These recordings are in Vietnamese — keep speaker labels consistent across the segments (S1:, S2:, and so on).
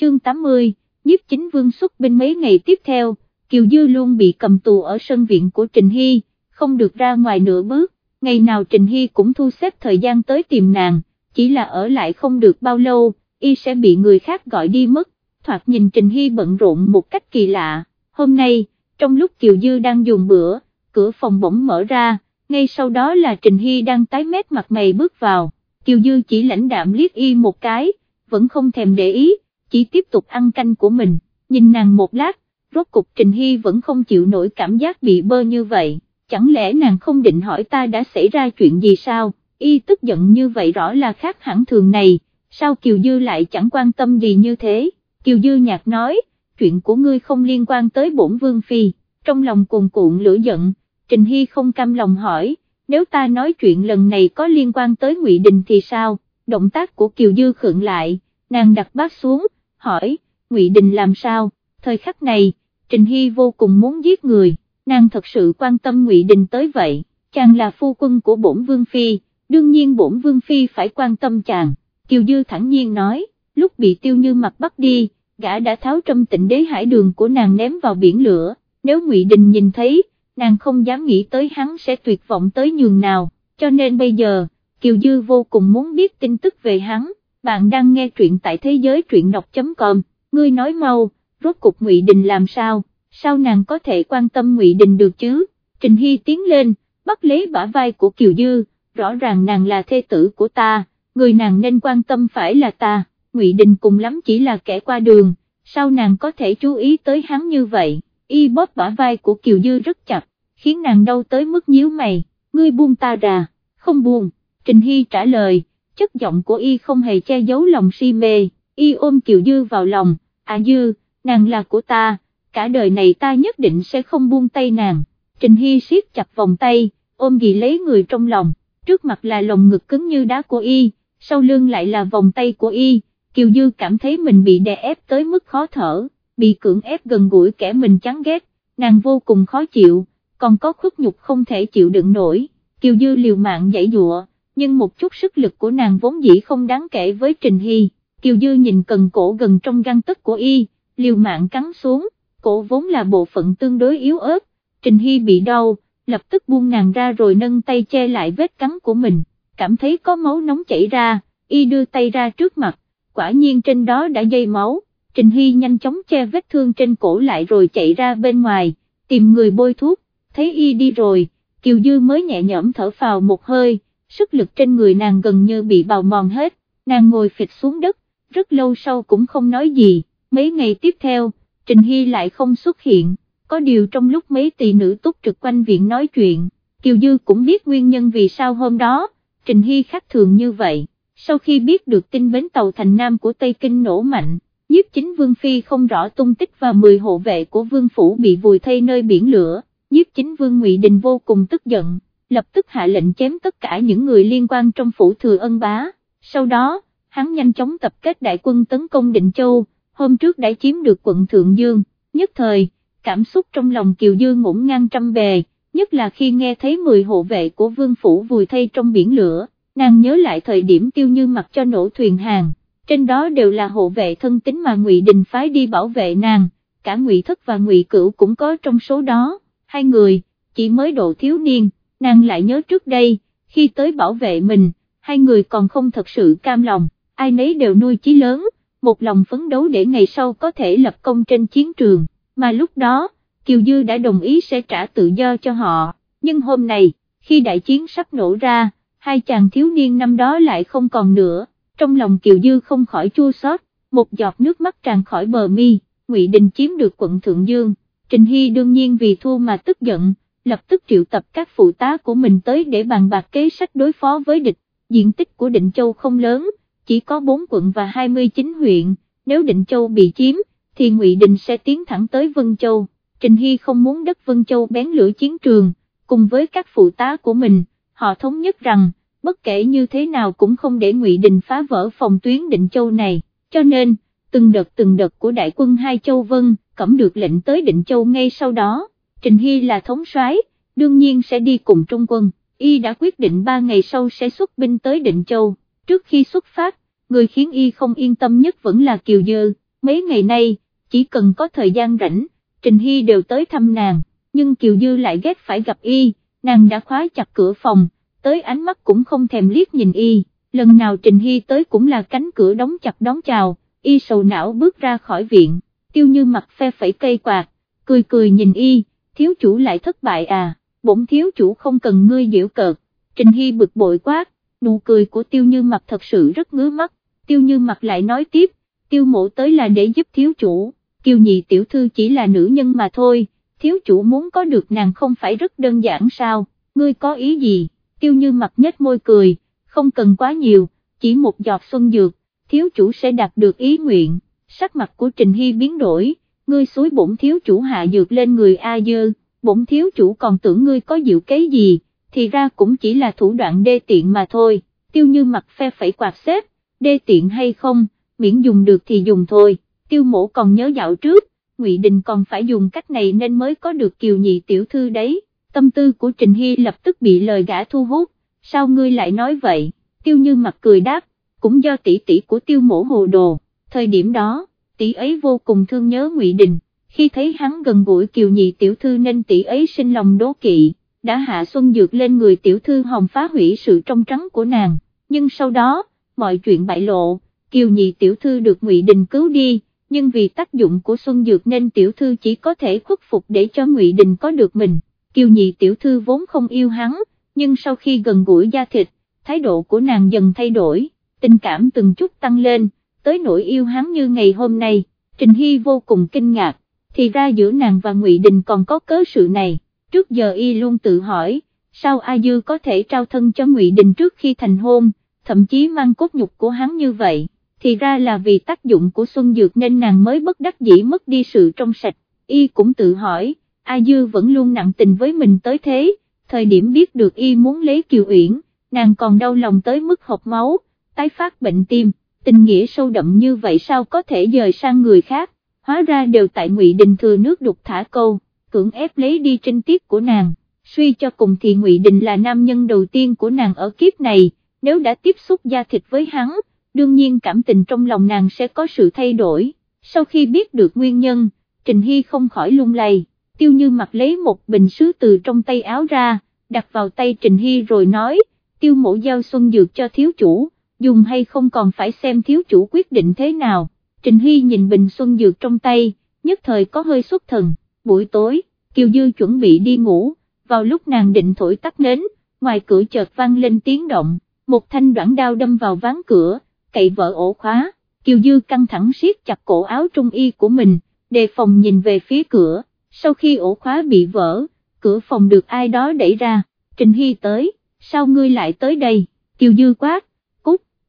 S1: chương 80, nhiếp chính vương xuất binh mấy ngày tiếp theo, Kiều Dư luôn bị cầm tù ở sân viện của Trình Hy, không được ra ngoài nửa bước, ngày nào Trình Hy cũng thu xếp thời gian tới tìm nàng, chỉ là ở lại không được bao lâu, y sẽ bị người khác gọi đi mất, thoạt nhìn Trình Hy bận rộn một cách kỳ lạ, hôm nay, trong lúc Kiều Dư đang dùng bữa, cửa phòng bỗng mở ra, ngay sau đó là Trình Hy đang tái mét mặt mày bước vào, Kiều Dư chỉ lãnh đạm liếc y một cái, vẫn không thèm để ý, chỉ tiếp tục ăn canh của mình, nhìn nàng một lát, rốt cục Trình Hy vẫn không chịu nổi cảm giác bị bơ như vậy, chẳng lẽ nàng không định hỏi ta đã xảy ra chuyện gì sao, y tức giận như vậy rõ là khác hẳn thường này, sao Kiều Dư lại chẳng quan tâm gì như thế, Kiều Dư nhạt nói, chuyện của ngươi không liên quan tới bổn vương phi, trong lòng cuồn cuộn lửa giận, Trình Hy không cam lòng hỏi, nếu ta nói chuyện lần này có liên quan tới Ngụy Đình thì sao, động tác của Kiều Dư khựng lại, nàng đặt bát xuống, hỏi, Ngụy Đình làm sao, thời khắc này, Trình Hy vô cùng muốn giết người, nàng thật sự quan tâm Ngụy Đình tới vậy, chàng là phu quân của bổn vương phi, đương nhiên bổn vương phi phải quan tâm chàng, Kiều Dư thẳng nhiên nói, lúc bị tiêu như mặt bắt đi, gã đã tháo trâm tịnh đế hải đường của nàng ném vào biển lửa, nếu Ngụy Đình nhìn thấy, nàng không dám nghĩ tới hắn sẽ tuyệt vọng tới nhường nào, cho nên bây giờ, Kiều Dư vô cùng muốn biết tin tức về hắn, bạn đang nghe truyện tại thế giới truyện đọc.com, ngươi nói mau, rốt cục Ngụy Đình làm sao, sao nàng có thể quan tâm Ngụy Đình được chứ, Trình Hy tiến lên, bắt lấy bả vai của Kiều Dư, rõ ràng nàng là thê tử của ta, người nàng nên quan tâm phải là ta, Ngụy Đình cùng lắm chỉ là kẻ qua đường, sao nàng có thể chú ý tới hắn như vậy, y bóp bả vai của Kiều Dư rất chặt, khiến nàng đau tới mức nhíu mày, ngươi buông ta ra, không buông, Trình Hy trả lời, chất giọng của y không hề che giấu lòng si mê, y ôm Kiều Dư vào lòng, à Dư, nàng là của ta, cả đời này ta nhất định sẽ không buông tay nàng, Trình Hy siết chặt vòng tay, ôm ghi lấy người trong lòng, trước mặt là lồng ngực cứng như đá của y, sau lưng lại là vòng tay của y, Kiều Dư cảm thấy mình bị đè ép tới mức khó thở, bị cưỡng ép gần gũi kẻ mình chán ghét, nàng vô cùng khó chịu, còn có khuất nhục không thể chịu đựng nổi, Kiều Dư liều mạng dãy dụa, nhưng một chút sức lực của nàng vốn dĩ không đáng kể với Trình Hy, Kiều Dư nhìn cần cổ gần trong găng tức của y, liều mạng cắn xuống, cổ vốn là bộ phận tương đối yếu ớt, Trình Hy bị đau, lập tức buông nàng ra rồi nâng tay che lại vết cắn của mình, cảm thấy có máu nóng chảy ra, y đưa tay ra trước mặt, quả nhiên trên đó đã dây máu, Trình Hy nhanh chóng che vết thương trên cổ lại rồi chạy ra bên ngoài, tìm người bôi thuốc, thấy y đi rồi, Kiều Dư mới nhẹ nhõm thở phào một hơi, sức lực trên người nàng gần như bị bào mòn hết, nàng ngồi phịch xuống đất, rất lâu sau cũng không nói gì, mấy ngày tiếp theo, Trình Hy lại không xuất hiện, có điều trong lúc mấy tỷ nữ túc trực quanh viện nói chuyện, Kiều Dư cũng biết nguyên nhân vì sao hôm đó, Trình Hy khác thường như vậy, sau khi biết được tin bến tàu thành Nam của Tây Kinh nổ mạnh, nhiếp chính Vương Phi không rõ tung tích và 10 hộ vệ của Vương Phủ bị vùi thay nơi biển lửa, nhiếp chính Vương Ngụy Đình vô cùng tức giận, lập tức hạ lệnh chém tất cả những người liên quan trong Phủ Thừa Ân Bá, sau đó, hắn nhanh chóng tập kết đại quân tấn công Định Châu, hôm trước đã chiếm được quận Thượng Dương, nhất thời, cảm xúc trong lòng Kiều Dương ngổn ngang trăm bề, nhất là khi nghe thấy 10 hộ vệ của Vương Phủ vùi thay trong biển lửa. Nàng nhớ lại thời điểm tiêu như mặc cho nổ thuyền hàng, trên đó đều là hộ vệ thân tính mà Ngụy Đình phái đi bảo vệ nàng, cả Ngụy Thất và Ngụy Cửu cũng có trong số đó, hai người, chỉ mới độ thiếu niên, nàng lại nhớ trước đây, khi tới bảo vệ mình, hai người còn không thật sự cam lòng, ai nấy đều nuôi chí lớn, một lòng phấn đấu để ngày sau có thể lập công trên chiến trường, mà lúc đó, Kiều Dư đã đồng ý sẽ trả tự do cho họ, nhưng hôm nay, khi đại chiến sắp nổ ra, hai chàng thiếu niên năm đó lại không còn nữa, trong lòng Kiều Dư không khỏi chua xót, một giọt nước mắt tràn khỏi bờ mi, Ngụy Đình chiếm được quận Thượng Dương, Trình Hy đương nhiên vì thua mà tức giận, lập tức triệu tập các phụ tá của mình tới để bàn bạc kế sách đối phó với địch, diện tích của Định Châu không lớn, chỉ có 4 quận và 29 huyện, nếu Định Châu bị chiếm, thì Ngụy Đình sẽ tiến thẳng tới Vân Châu, Trình Hy không muốn đất Vân Châu bén lửa chiến trường, cùng với các phụ tá của mình họ thống nhất rằng, bất kể như thế nào cũng không để Ngụy Đình phá vỡ phòng tuyến định châu này, cho nên, từng đợt từng đợt của đại quân hai châu Vân, cẩm được lệnh tới định châu ngay sau đó, Trình Hy là thống soái, đương nhiên sẽ đi cùng trung quân, y đã quyết định ba ngày sau sẽ xuất binh tới định châu, trước khi xuất phát, người khiến y không yên tâm nhất vẫn là Kiều Dư, mấy ngày nay, chỉ cần có thời gian rảnh, Trình Hy đều tới thăm nàng, nhưng Kiều Dư lại ghét phải gặp y, nàng đã khóa chặt cửa phòng, tới ánh mắt cũng không thèm liếc nhìn y, lần nào Trình Hy tới cũng là cánh cửa đóng chặt đón chào, y sầu não bước ra khỏi viện, tiêu như mặt phe phẩy cây quạt, cười cười nhìn y, thiếu chủ lại thất bại à, bổn thiếu chủ không cần ngươi diễu cợt, Trình Hy bực bội quát, nụ cười của tiêu như mặt thật sự rất ngứa mắt, tiêu như mặt lại nói tiếp, tiêu mộ tới là để giúp thiếu chủ, kiều nhị tiểu thư chỉ là nữ nhân mà thôi, thiếu chủ muốn có được nàng không phải rất đơn giản sao, ngươi có ý gì, tiêu như mặt nhếch môi cười, không cần quá nhiều, chỉ một giọt xuân dược, thiếu chủ sẽ đạt được ý nguyện, sắc mặt của Trình Hy biến đổi, ngươi suối bổn thiếu chủ hạ dược lên người A dơ, bổn thiếu chủ còn tưởng ngươi có diệu kế gì, thì ra cũng chỉ là thủ đoạn đê tiện mà thôi, tiêu như mặt phe phẩy quạt xếp, đê tiện hay không, miễn dùng được thì dùng thôi, tiêu mổ còn nhớ dạo trước, Ngụy Đình còn phải dùng cách này nên mới có được kiều nhị tiểu thư đấy, tâm tư của Trình Hy lập tức bị lời gã thu hút, sao ngươi lại nói vậy, tiêu như mặt cười đáp, cũng do tỷ tỷ của tiêu mổ hồ đồ, thời điểm đó, tỷ ấy vô cùng thương nhớ Ngụy Đình, khi thấy hắn gần gũi kiều nhị tiểu thư nên tỷ ấy sinh lòng đố kỵ, đã hạ xuân dược lên người tiểu thư hồng phá hủy sự trong trắng của nàng, nhưng sau đó, mọi chuyện bại lộ, kiều nhị tiểu thư được Ngụy Đình cứu đi, nhưng vì tác dụng của xuân dược nên tiểu thư chỉ có thể khuất phục để cho Ngụy Đình có được mình, kiều nhị tiểu thư vốn không yêu hắn, nhưng sau khi gần gũi da thịt, thái độ của nàng dần thay đổi, tình cảm từng chút tăng lên, tới nỗi yêu hắn như ngày hôm nay, Trình Hy vô cùng kinh ngạc, thì ra giữa nàng và Ngụy Đình còn có cớ sự này, trước giờ y luôn tự hỏi, sao A Dư có thể trao thân cho Ngụy Đình trước khi thành hôn, thậm chí mang cốt nhục của hắn như vậy, thì ra là vì tác dụng của Xuân Dược nên nàng mới bất đắc dĩ mất đi sự trong sạch, y cũng tự hỏi, A Dư vẫn luôn nặng tình với mình tới thế, thời điểm biết được y muốn lấy Kiều Uyển, nàng còn đau lòng tới mức hộc máu, tái phát bệnh tim, tình nghĩa sâu đậm như vậy sao có thể dời sang người khác, hóa ra đều tại Ngụy Đình thừa nước đục thả câu, cưỡng ép lấy đi trinh tiết của nàng, suy cho cùng thì Ngụy Đình là nam nhân đầu tiên của nàng ở kiếp này, nếu đã tiếp xúc da thịt với hắn, đương nhiên cảm tình trong lòng nàng sẽ có sự thay đổi, sau khi biết được nguyên nhân, Trình Hy không khỏi lung lay, tiêu như Mặc lấy một bình sứ từ trong tay áo ra, đặt vào tay Trình Hy rồi nói, tiêu mổ giao xuân dược cho thiếu chủ, dùng hay không còn phải xem thiếu chủ quyết định thế nào, Trình Hy nhìn bình xuân dược trong tay, nhất thời có hơi xuất thần, buổi tối, Kiều Dư chuẩn bị đi ngủ, vào lúc nàng định thổi tắt nến, ngoài cửa chợt vang lên tiếng động, một thanh đoạn đao đâm vào ván cửa, cậy vỡ ổ khóa, Kiều Dư căng thẳng siết chặt cổ áo trung y của mình, đề phòng nhìn về phía cửa, sau khi ổ khóa bị vỡ, cửa phòng được ai đó đẩy ra, Trình Hy tới, sao ngươi lại tới đây, Kiều Dư quát,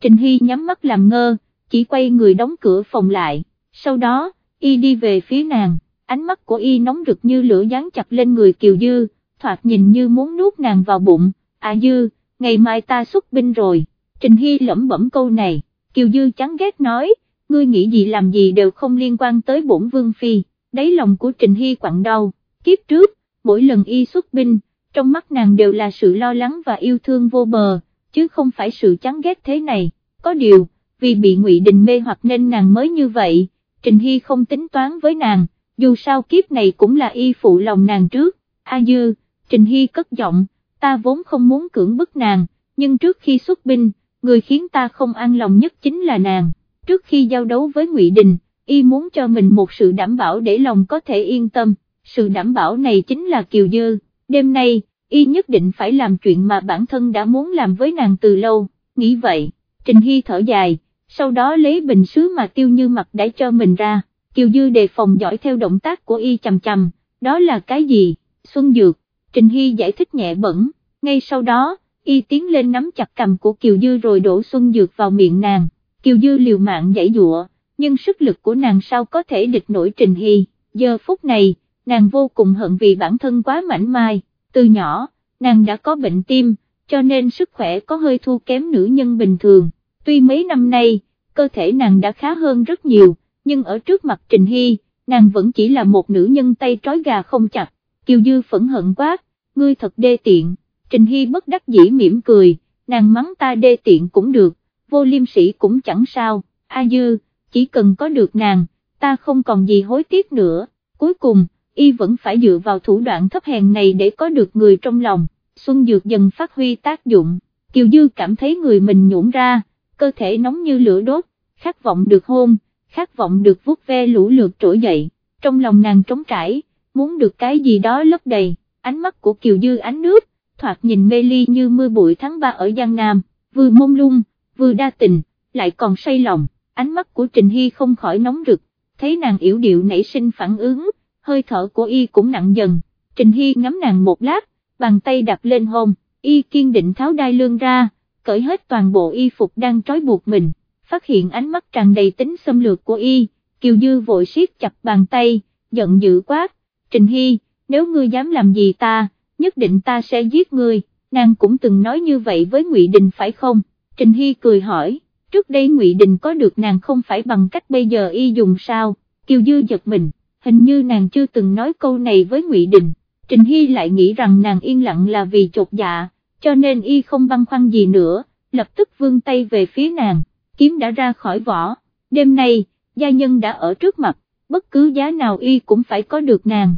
S1: Trình Hy nhắm mắt làm ngơ, chỉ quay người đóng cửa phòng lại, sau đó, y đi về phía nàng, ánh mắt của y nóng rực như lửa dán chặt lên người Kiều Dư, thoạt nhìn như muốn nuốt nàng vào bụng, à Dư, ngày mai ta xuất binh rồi, Trình Hy lẩm bẩm câu này, Kiều Dư chán ghét nói, ngươi nghĩ gì làm gì đều không liên quan tới bổn vương phi, đáy lòng của Trình Hy quặn đau, kiếp trước, mỗi lần y xuất binh, trong mắt nàng đều là sự lo lắng và yêu thương vô bờ, chứ không phải sự chán ghét thế này, có điều, vì bị Ngụy Đình mê hoặc nên nàng mới như vậy, Trình Hy không tính toán với nàng, dù sao kiếp này cũng là y phụ lòng nàng trước, A Dư, Trình Hy cất giọng, ta vốn không muốn cưỡng bức nàng, nhưng trước khi xuất binh, người khiến ta không an lòng nhất chính là nàng, trước khi giao đấu với Ngụy Đình, y muốn cho mình một sự đảm bảo để lòng có thể yên tâm, sự đảm bảo này chính là Kiều Dư, đêm nay, y nhất định phải làm chuyện mà bản thân đã muốn làm với nàng từ lâu, nghĩ vậy, Trình Hy thở dài, sau đó lấy bình sứ mà tiêu như mặt đã cho mình ra, Kiều Dư đề phòng dõi theo động tác của y chầm chầm, đó là cái gì, Xuân Dược, Trình Hy giải thích nhẹ bẩn, ngay sau đó, y tiến lên nắm chặt cầm của Kiều Dư rồi đổ Xuân Dược vào miệng nàng, Kiều Dư liều mạng giải dụa, nhưng sức lực của nàng sao có thể địch nổi Trình Hy, giờ phút này, nàng vô cùng hận vì bản thân quá mảnh mai, từ nhỏ, nàng đã có bệnh tim, cho nên sức khỏe có hơi thua kém nữ nhân bình thường, tuy mấy năm nay, cơ thể nàng đã khá hơn rất nhiều, nhưng ở trước mặt Trình Hy, nàng vẫn chỉ là một nữ nhân tay trói gà không chặt, Kiều Dư phẫn hận quát, ngươi thật đê tiện, Trình Hy bất đắc dĩ mỉm cười, nàng mắng ta đê tiện cũng được, vô liêm sĩ cũng chẳng sao, A Dư, chỉ cần có được nàng, ta không còn gì hối tiếc nữa, cuối cùng, y vẫn phải dựa vào thủ đoạn thấp hèn này để có được người trong lòng, Xuân Dược dần phát huy tác dụng, Kiều Dư cảm thấy người mình nhũn ra, cơ thể nóng như lửa đốt, khát vọng được hôn, khát vọng được vuốt ve lũ lượt trỗi dậy, trong lòng nàng trống trải, muốn được cái gì đó lấp đầy, ánh mắt của Kiều Dư ánh nước, thoạt nhìn mê ly như mưa bụi tháng 3 ở Giang Nam, vừa mông lung, vừa đa tình, lại còn say lòng, ánh mắt của Trình Hy không khỏi nóng rực, thấy nàng yểu điệu nảy sinh phản ứng, hơi thở của y cũng nặng dần, Trình Hy ngắm nàng một lát, bàn tay đặt lên hông, y kiên định tháo đai lương ra, cởi hết toàn bộ y phục đang trói buộc mình, phát hiện ánh mắt tràn đầy tính xâm lược của y, Kiều Dư vội siết chặt bàn tay, giận dữ quát, Trình Hy, nếu ngươi dám làm gì ta, nhất định ta sẽ giết ngươi, nàng cũng từng nói như vậy với Ngụy Đình phải không, Trình Hy cười hỏi, trước đây Ngụy Đình có được nàng không phải bằng cách bây giờ y dùng sao, Kiều Dư giật mình, hình như nàng chưa từng nói câu này với Ngụy Đình, Trình Hy lại nghĩ rằng nàng yên lặng là vì chột dạ, cho nên y không băn khoăn gì nữa, lập tức vươn tay về phía nàng, kiếm đã ra khỏi vỏ, đêm nay, gia nhân đã ở trước mặt, bất cứ giá nào y cũng phải có được nàng.